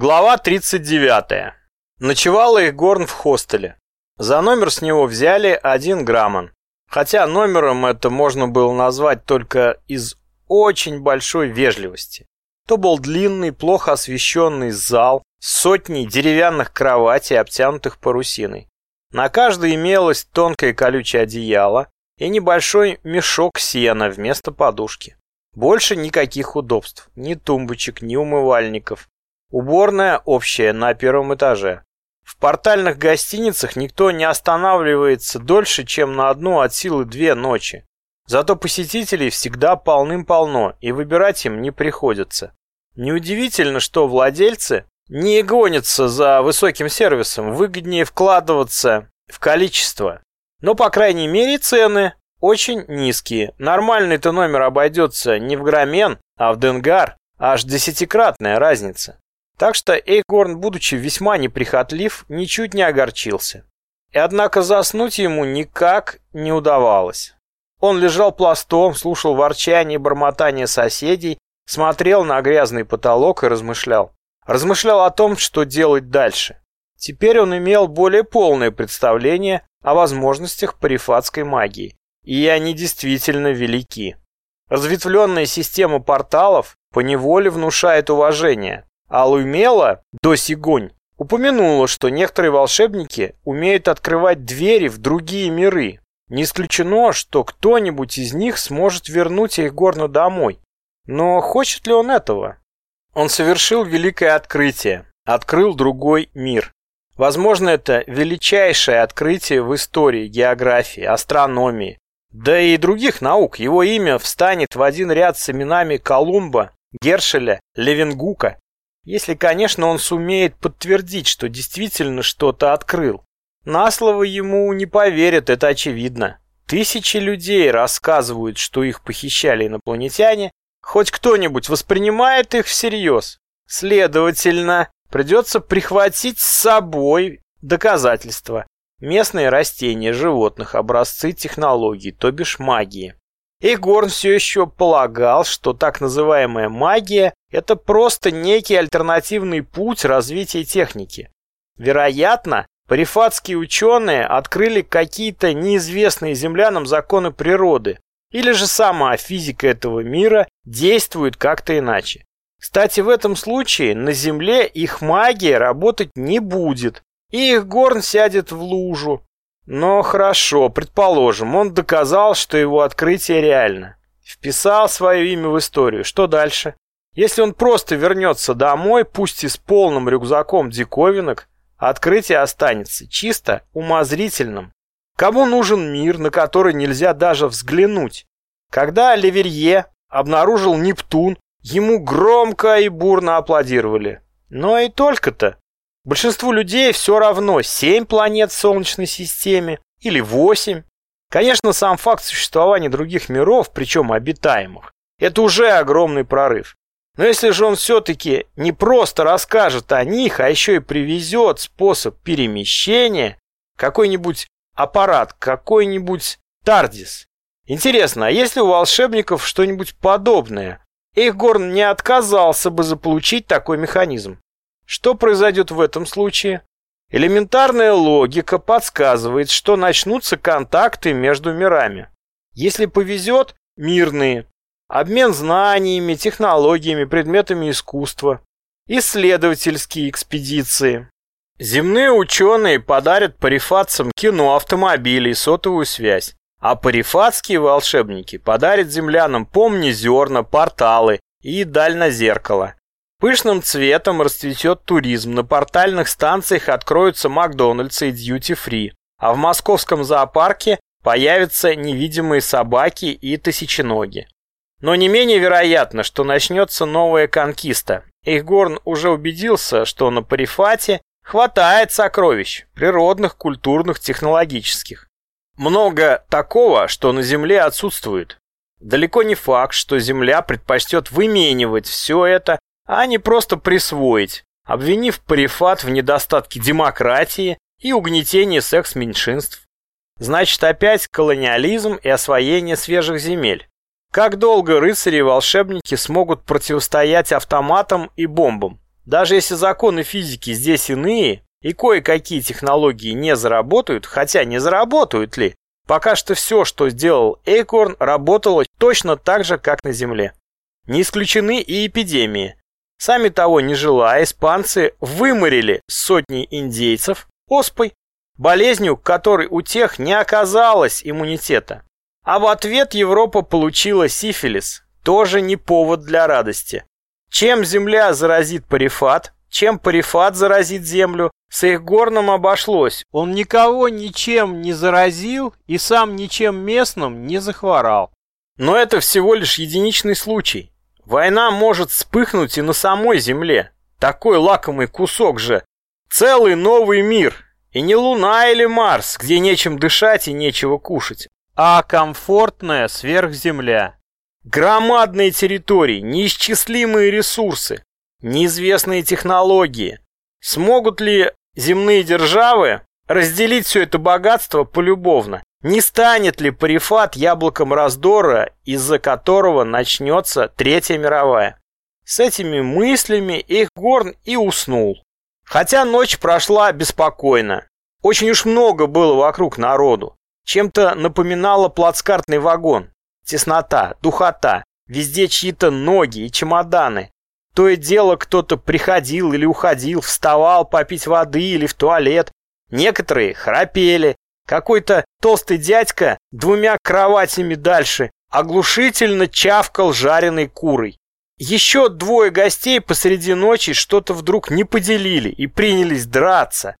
Глава 39. Ночевала их Горн в хостеле. За номер с него взяли один граммон. Хотя номером это можно было назвать только из очень большой вежливости. То был длинный, плохо освещенный зал с сотней деревянных кроватей, обтянутых парусиной. На каждой имелось тонкое колючее одеяло и небольшой мешок сена вместо подушки. Больше никаких удобств, ни тумбочек, ни умывальников, Уборная общая на первом этаже. В портальных гостиницах никто не останавливается дольше, чем на одну от силы две ночи. Зато посетителей всегда полным-полно, и выбирать им не приходится. Неудивительно, что владельцы не гонятся за высоким сервисом, выгоднее вкладываться в количество. Но, по крайней мере, цены очень низкие. Нормальный-то номер обойдется не в громен, а в денгар. Аж десятикратная разница. Так что Эйхгорн, будучи весьма неприхотлив, ничуть не огорчился. И однако заснуть ему никак не удавалось. Он лежал пластом, слушал ворчание и бормотание соседей, смотрел на грязный потолок и размышлял. Размышлял о том, что делать дальше. Теперь он имел более полное представление о возможностях парифатской магии, и они действительно велики. Разветвленная система порталов поневоле внушает уважение, а Луймела, до сигонь, упомянула, что некоторые волшебники умеют открывать двери в другие миры. Не исключено, что кто-нибудь из них сможет вернуть их горно домой. Но хочет ли он этого? Он совершил великое открытие, открыл другой мир. Возможно, это величайшее открытие в истории географии, астрономии, да и других наук. Его имя встанет в один ряд с именами Колумба, Гершеля, Левенгука если, конечно, он сумеет подтвердить, что действительно что-то открыл. На слово ему не поверят, это очевидно. Тысячи людей рассказывают, что их похищали инопланетяне. Хоть кто-нибудь воспринимает их всерьез. Следовательно, придется прихватить с собой доказательства. Местные растения, животных, образцы технологий, то бишь магии. Эгорн все еще полагал, что так называемая магия – это просто некий альтернативный путь развития техники. Вероятно, парифатские ученые открыли какие-то неизвестные землянам законы природы, или же сама физика этого мира действует как-то иначе. Кстати, в этом случае на Земле их магия работать не будет, и их горн сядет в лужу, но хорошо, предположим, он доказал, что его открытие реально. Вписал свое имя в историю. Что дальше? Если он просто вернется домой, пусть и с полным рюкзаком диковинок, открытие останется чисто умозрительным. Кому нужен мир, на который нельзя даже взглянуть? Когда Леверье обнаружил Нептун, ему громко и бурно аплодировали. Но и только-то. Большинству людей все равно, семь планет в Солнечной системе или восемь. Конечно, сам факт существования других миров, причем обитаемых, это уже огромный прорыв. Но если же он все-таки не просто расскажет о них, а еще и привезет способ перемещения, какой-нибудь аппарат, какой-нибудь Тардис. Интересно, а есть ли у волшебников что-нибудь подобное? Эйхгорн не отказался бы заполучить такой механизм. Что произойдет в этом случае? Элементарная логика подсказывает, что начнутся контакты между мирами. Если повезет, мирные. Обмен знаниями, технологиями, предметами искусства. Исследовательские экспедиции. Земные ученые подарят парифатцам кино, автомобили и сотовую связь. А парифатские волшебники подарят землянам помни зерна, порталы и дальнозеркало. Пышным цветом расцветет туризм, на портальных станциях откроются Макдональдс и дьюти-фри, а в московском зоопарке появятся невидимые собаки и тысяченоги. Но не менее вероятно, что начнется новая конкиста. Эйхгорн уже убедился, что на Парифате хватает сокровищ, природных, культурных, технологических. Много такого, что на Земле отсутствует. Далеко не факт, что Земля предпочтет выменивать все это а не просто присвоить, обвинив Парифат в недостатке демократии и угнетении секс-меньшинств. Значит, опять колониализм и освоение свежих земель. Как долго рыцари и волшебники смогут противостоять автоматам и бомбам? Даже если законы физики здесь иные, и кое-какие технологии не заработают, хотя не заработают ли, пока что все, что сделал Эйкорн, работало точно так же, как на Земле. Не исключены и эпидемии. Сами того не желая, испанцы выморили сотни индейцев оспой, болезнью, которой у тех не оказалось иммунитета. А в ответ Европа получила сифилис, тоже не повод для радости. Чем земля заразит парифат, чем парифат заразит землю, с их горном обошлось. Он никого ничем не заразил и сам ничем местным не захворал. Но это всего лишь единичный случай. Война может вспыхнуть и на самой земле. Такой лакомый кусок же. Целый новый мир. И не Луна или Марс, где нечем дышать и нечего кушать, а комфортная сверхземля. Громадные территории, неисчислимые ресурсы, неизвестные технологии. Смогут ли земные державы разделить все это богатство полюбовно? Не станет ли Парифат яблоком раздора, из-за которого начнется Третья мировая? С этими мыслями Эйхгорн и уснул. Хотя ночь прошла беспокойно. Очень уж много было вокруг народу. Чем-то напоминало плацкартный вагон. Теснота, духота, везде чьи-то ноги и чемоданы. То и дело кто-то приходил или уходил, вставал попить воды или в туалет. Некоторые храпели, какой-то толстый дядька двумя кроватями дальше оглушительно чавкал жареной курой. Еще двое гостей посреди ночи что-то вдруг не поделили и принялись драться.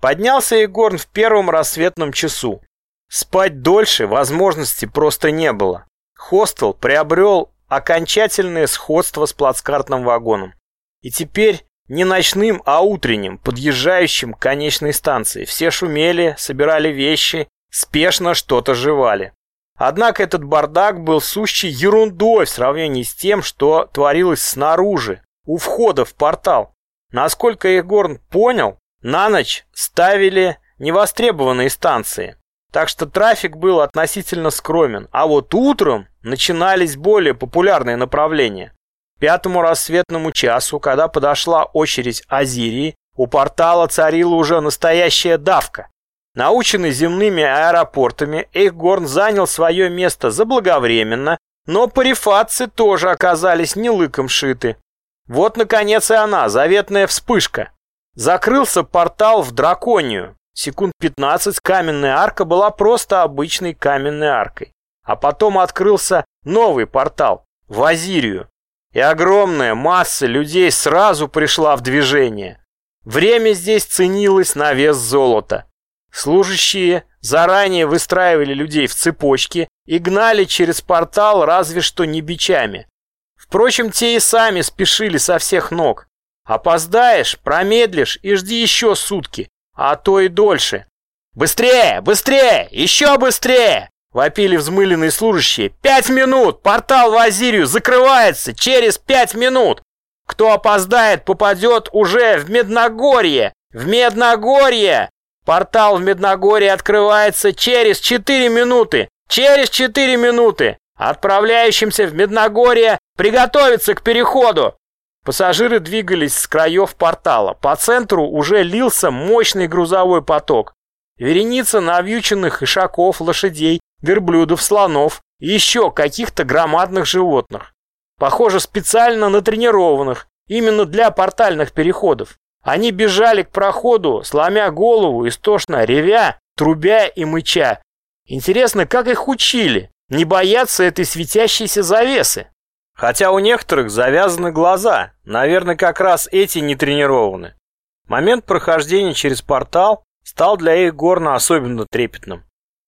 Поднялся Егорн в первом рассветном часу. Спать дольше возможности просто не было. Хостел приобрел окончательное сходство с плацкартным вагоном. И теперь не ночным, а утренним, подъезжающим к конечной станции. Все шумели, собирали вещи, спешно что-то жевали. Однако этот бардак был сущей ерундой в сравнении с тем, что творилось снаружи, у входа в портал. Насколько Егорн понял, на ночь ставили невостребованные станции, так что трафик был относительно скромен, а вот утром начинались более популярные направления пятому рассветному часу, когда подошла очередь Азирии, у портала царила уже настоящая давка. Наученный земными аэропортами, Эйхгорн занял свое место заблаговременно, но парифатцы тоже оказались не лыком шиты. Вот, наконец, и она, заветная вспышка. Закрылся портал в Драконию. Секунд 15 каменная арка была просто обычной каменной аркой. А потом открылся новый портал в Азирию и огромная масса людей сразу пришла в движение. Время здесь ценилось на вес золота. Служащие заранее выстраивали людей в цепочки и гнали через портал разве что не бичами. Впрочем, те и сами спешили со всех ног. Опоздаешь, промедлишь и жди еще сутки, а то и дольше. «Быстрее! Быстрее! Еще быстрее!» Вопили взмыленные служащие. «Пять минут! Портал в Азирию закрывается через пять минут! Кто опоздает, попадет уже в Медногорье! В Медногорье! Портал в Медногорье открывается через четыре минуты! Через четыре минуты! Отправляющимся в Медногорье приготовиться к переходу!» Пассажиры двигались с краев портала. По центру уже лился мощный грузовой поток. Вереница навьюченных ишаков, лошадей верблюдов, слонов и еще каких-то громадных животных. Похоже, специально натренированных, именно для портальных переходов. Они бежали к проходу, сломя голову, истошно ревя, трубя и мыча. Интересно, как их учили? Не бояться этой светящейся завесы? Хотя у некоторых завязаны глаза, наверное, как раз эти не тренированы. Момент прохождения через портал стал для их горна особенно трепетным.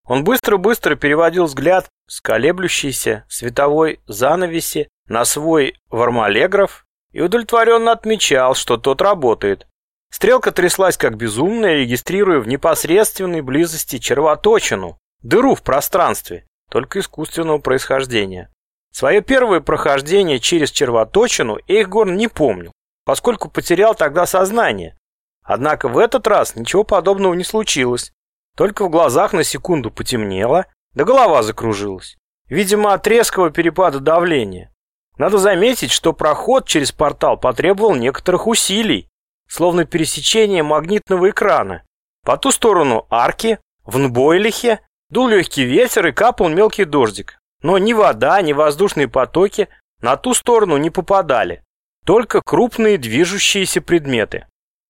Он быстро-быстро переводил взгляд с колеблющейся световой занавеси на свой вармалеграф и удовлетворенно отмечал, что тот работает. Стрелка тряслась как безумная, регистрируя в непосредственной близости червоточину, дыру в пространстве, только искусственного происхождения. Свое первое прохождение через червоточину Эйхгорн не помнил, поскольку потерял тогда сознание. Однако в этот раз ничего подобного не случилось, только в глазах на секунду потемнело, да голова закружилась. Видимо, от резкого перепада давления. Надо заметить, что проход через портал потребовал некоторых усилий, словно пересечение магнитного экрана. По ту сторону арки, в Нбойлихе, дул легкий ветер и капал мелкий дождик. Но ни вода, ни воздушные потоки на ту сторону не попадали. Только крупные движущиеся предметы.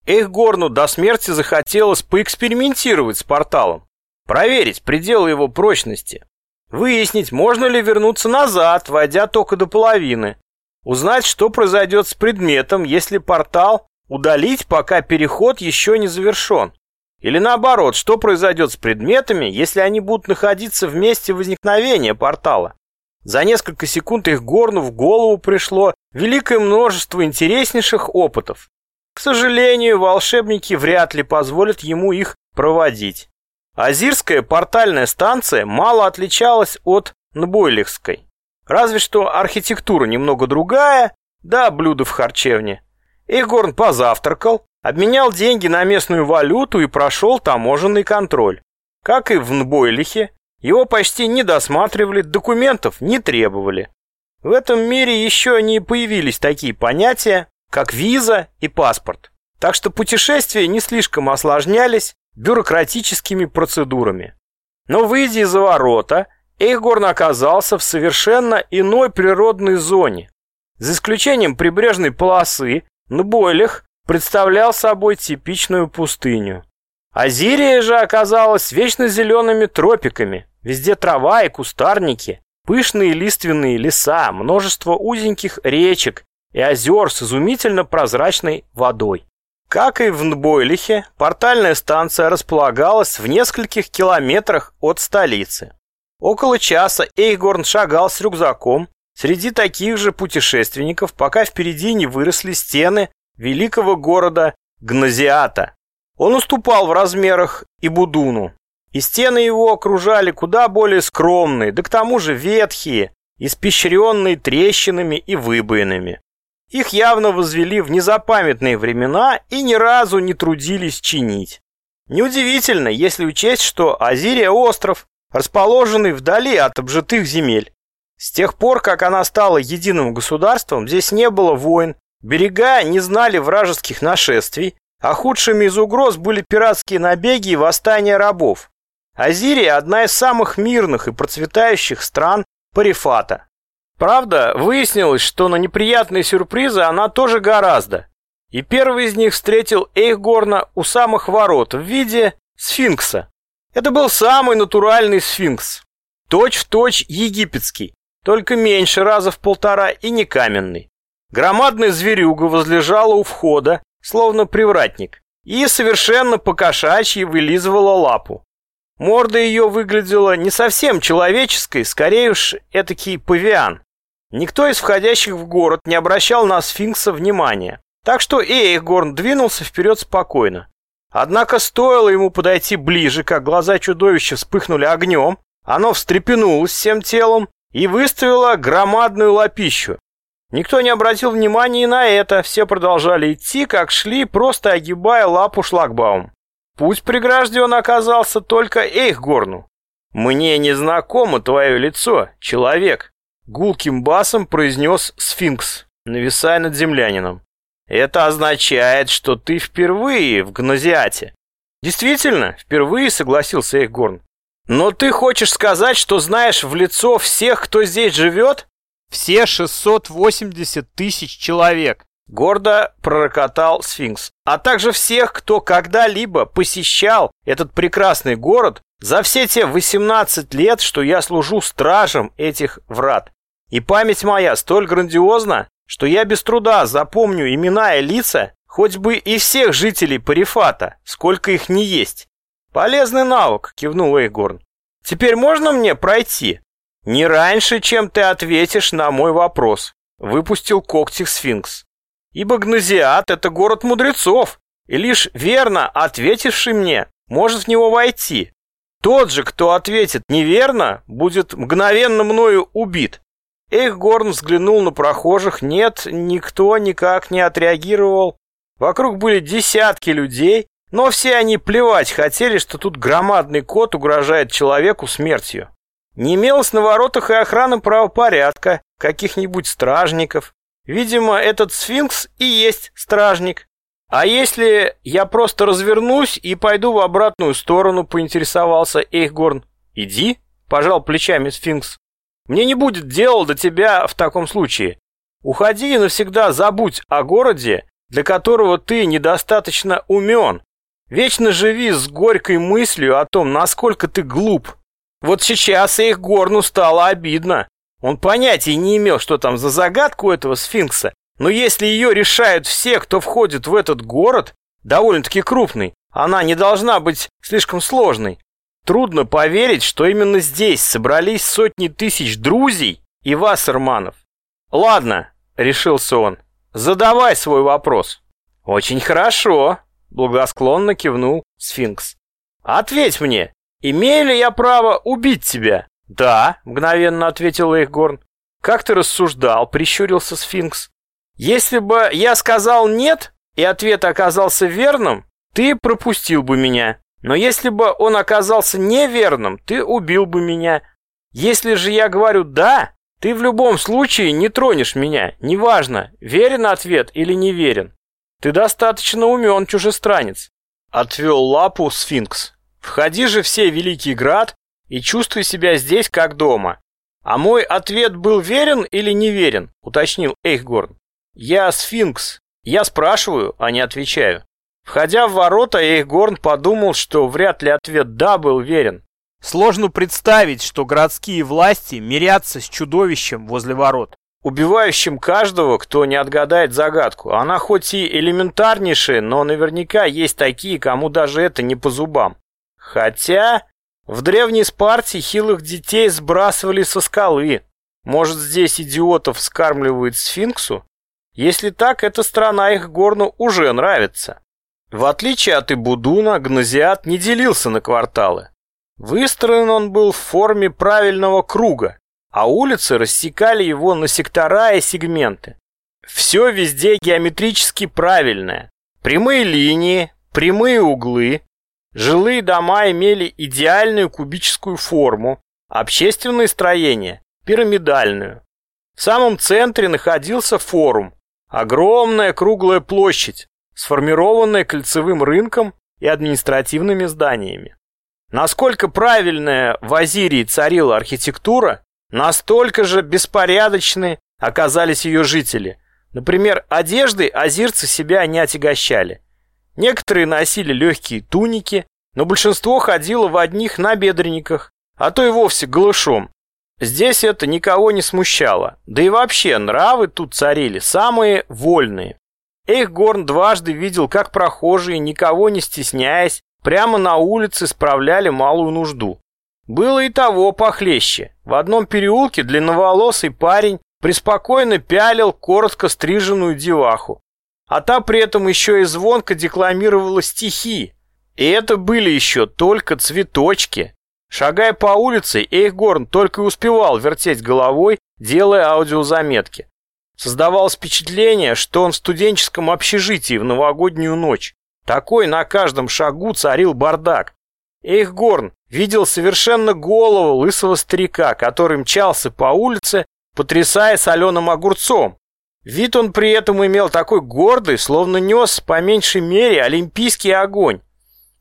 Эйхгорну до смерти захотелось поэкспериментировать с порталом, проверить пределы его прочности, выяснить, можно ли вернуться назад, войдя только до половины, узнать, что произойдет с предметом, если портал удалить, пока переход еще не завершен. Или наоборот, что произойдет с предметами, если они будут находиться в месте возникновения портала. За несколько секунд их горну в голову пришло великое множество интереснейших опытов. К сожалению, волшебники вряд ли позволят ему их проводить. Азирская портальная станция мало отличалась от Нбойлихской. Разве что архитектура немного другая, да блюда в харчевне. Игорн позавтракал, обменял деньги на местную валюту и прошел таможенный контроль. Как и в Нбойлихе, его почти не досматривали, документов не требовали. В этом мире еще не появились такие понятия, как виза и паспорт. Так что путешествия не слишком осложнялись бюрократическими процедурами. Но выйдя из-за ворота, Эйхгорн оказался в совершенно иной природной зоне. За исключением прибрежной полосы, Нбойлих представлял собой типичную пустыню. Азирия же оказалась вечно зелеными тропиками, везде трава и кустарники, пышные лиственные леса, множество узеньких речек и озер с изумительно прозрачной водой. Как и в Нбойлихе, портальная станция располагалась в нескольких километрах от столицы. Около часа Эйгорн шагал с рюкзаком среди таких же путешественников, пока впереди не выросли стены великого города Гназиата. Он уступал в размерах и Будуну, и стены его окружали куда более скромные, да к тому же ветхие, испещренные трещинами и выбоинами. Их явно возвели в незапамятные времена и ни разу не трудились чинить. Неудивительно, если учесть, что Азирия – остров, расположенный вдали от обжитых земель. С тех пор, как она стала единым государством, здесь не было войн, берега не знали вражеских нашествий, а худшими из угроз были пиратские набеги и восстания рабов. Азирия – одна из самых мирных и процветающих стран Парифата. Правда, выяснилось, что на неприятные сюрпризы она тоже гораздо. И первый из них встретил Эйхгорна у самых ворот в виде сфинкса. Это был самый натуральный сфинкс. Точь-в-точь точь египетский, только меньше раза в полтора и не каменный. Громадная зверюга возлежала у входа, словно привратник, и совершенно покошачьи вылизывала лапу. Морда ее выглядела не совсем человеческой, скорее уж этакий павиан. Никто из входящих в город не обращал на сфинкса внимания, так что Эйхгорн двинулся вперед спокойно. Однако стоило ему подойти ближе, как глаза чудовища вспыхнули огнем, оно встрепенулось всем телом и выставило громадную лапищу. Никто не обратил внимания и на это, все продолжали идти, как шли, просто огибая лапу шлагбаум. Путь прегражден оказался только Эйхгорну. «Мне не знакомо твое лицо, человек», — гулким басом произнес сфинкс, нависая над землянином. «Это означает, что ты впервые в Гнозиате». «Действительно, впервые», — согласился Эйхгорн. «Но ты хочешь сказать, что знаешь в лицо всех, кто здесь живет?» «Все 680 тысяч человек», Гордо пророкотал сфинкс. А также всех, кто когда-либо посещал этот прекрасный город за все те 18 лет, что я служу стражем этих врат. И память моя столь грандиозна, что я без труда запомню имена и лица хоть бы и всех жителей Парифата, сколько их не есть. Полезный навык, кивнул Эйгорн. Теперь можно мне пройти? Не раньше, чем ты ответишь на мой вопрос. Выпустил когти сфинкс ибо Гнозиат — это город мудрецов, и лишь верно ответивший мне может в него войти. Тот же, кто ответит неверно, будет мгновенно мною убит. Эйхгорн взглянул на прохожих, нет, никто никак не отреагировал. Вокруг были десятки людей, но все они плевать хотели, что тут громадный кот угрожает человеку смертью. Не имелось на воротах и охраны правопорядка, каких-нибудь стражников. Видимо, этот сфинкс и есть стражник. А если я просто развернусь и пойду в обратную сторону, поинтересовался Эйхгорн. Иди, пожал плечами сфинкс. Мне не будет дела до тебя в таком случае. Уходи и навсегда забудь о городе, для которого ты недостаточно умен. Вечно живи с горькой мыслью о том, насколько ты глуп. Вот сейчас их горну стало обидно. Он понятия не имел, что там за загадку этого сфинкса, но если ее решают все, кто входит в этот город, довольно-таки крупный, она не должна быть слишком сложной. Трудно поверить, что именно здесь собрались сотни тысяч друзей и вассерманов. «Ладно», — решился он, — «задавай свой вопрос». «Очень хорошо», — благосклонно кивнул сфинкс. «Ответь мне, имею ли я право убить тебя?» «Да», — мгновенно ответил Эйхгорн. «Как ты рассуждал?» — прищурился сфинкс. «Если бы я сказал «нет», и ответ оказался верным, ты пропустил бы меня. Но если бы он оказался неверным, ты убил бы меня. Если же я говорю «да», ты в любом случае не тронешь меня, неважно, верен ответ или не верен. Ты достаточно умен, чужестранец. Отвел лапу сфинкс. Входи же все Великий Град и чувствуй себя здесь как дома. А мой ответ был верен или неверен, уточнил Эйхгорн. Я сфинкс. Я спрашиваю, а не отвечаю. Входя в ворота, Эйхгорн подумал, что вряд ли ответ «да» был верен. Сложно представить, что городские власти мирятся с чудовищем возле ворот, убивающим каждого, кто не отгадает загадку. Она хоть и элементарнейшая, но наверняка есть такие, кому даже это не по зубам. Хотя в древней Спарте хилых детей сбрасывали со скалы. Может, здесь идиотов скармливают сфинксу? Если так, эта страна их горну уже нравится. В отличие от Ибудуна, Гназиат не делился на кварталы. Выстроен он был в форме правильного круга, а улицы рассекали его на сектора и сегменты. Все везде геометрически правильное. Прямые линии, прямые углы. Жилые дома имели идеальную кубическую форму, общественные строения – пирамидальную. В самом центре находился форум, огромная круглая площадь, сформированная кольцевым рынком и административными зданиями. Насколько правильная в Азирии царила архитектура, настолько же беспорядочны оказались ее жители. Например, одеждой азирцы себя не отягощали. Некоторые носили легкие туники, но большинство ходило в одних набедренниках, а то и вовсе голышом. Здесь это никого не смущало, да и вообще нравы тут царили самые вольные. Эйхгорн дважды видел, как прохожие, никого не стесняясь, прямо на улице справляли малую нужду. Было и того похлеще. В одном переулке длинноволосый парень преспокойно пялил коротко стриженную деваху. А та при этом еще и звонко декламировала стихи. И это были еще только цветочки. Шагая по улице, Эйхгорн только и успевал вертеть головой, делая аудиозаметки. Создавалось впечатление, что он в студенческом общежитии в новогоднюю ночь. Такой на каждом шагу царил бардак. Эйхгорн видел совершенно голову лысого старика, который мчался по улице, потрясая соленым огурцом. Вид он при этом имел такой гордый, словно нес по меньшей мере олимпийский огонь.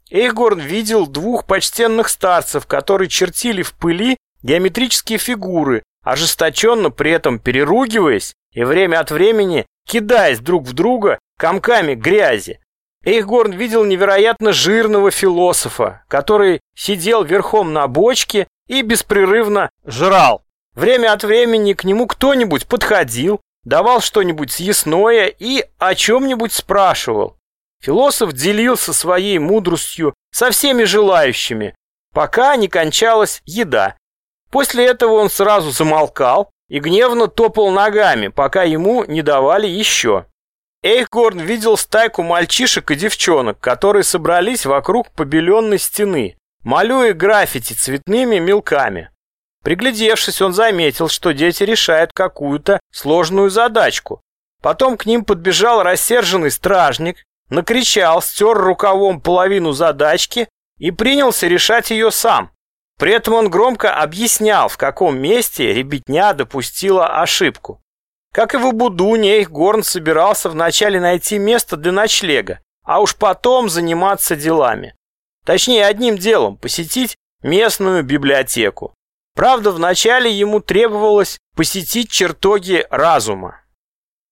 Эйхгорн видел двух почтенных старцев, которые чертили в пыли геометрические фигуры, ожесточенно при этом переругиваясь и время от времени кидаясь друг в друга комками грязи. Эйхгорн видел невероятно жирного философа, который сидел верхом на бочке и беспрерывно жрал. Время от времени к нему кто-нибудь подходил, давал что-нибудь съестное и о чем-нибудь спрашивал. Философ делился своей мудростью со всеми желающими, пока не кончалась еда. После этого он сразу замолкал, и гневно топал ногами, пока ему не давали еще. Эйхгорн видел стайку мальчишек и девчонок, которые собрались вокруг побеленной стены, малюя граффити цветными мелками. Приглядевшись, он заметил, что дети решают какую-то сложную задачку. Потом к ним подбежал рассерженный стражник, накричал, стер рукавом половину задачки и принялся решать ее сам. При этом он громко объяснял, в каком месте ребятня допустила ошибку. Как и в Убудуне, их Горн собирался вначале найти место для ночлега, а уж потом заниматься делами. Точнее, одним делом – посетить местную библиотеку. Правда, вначале ему требовалось посетить чертоги разума.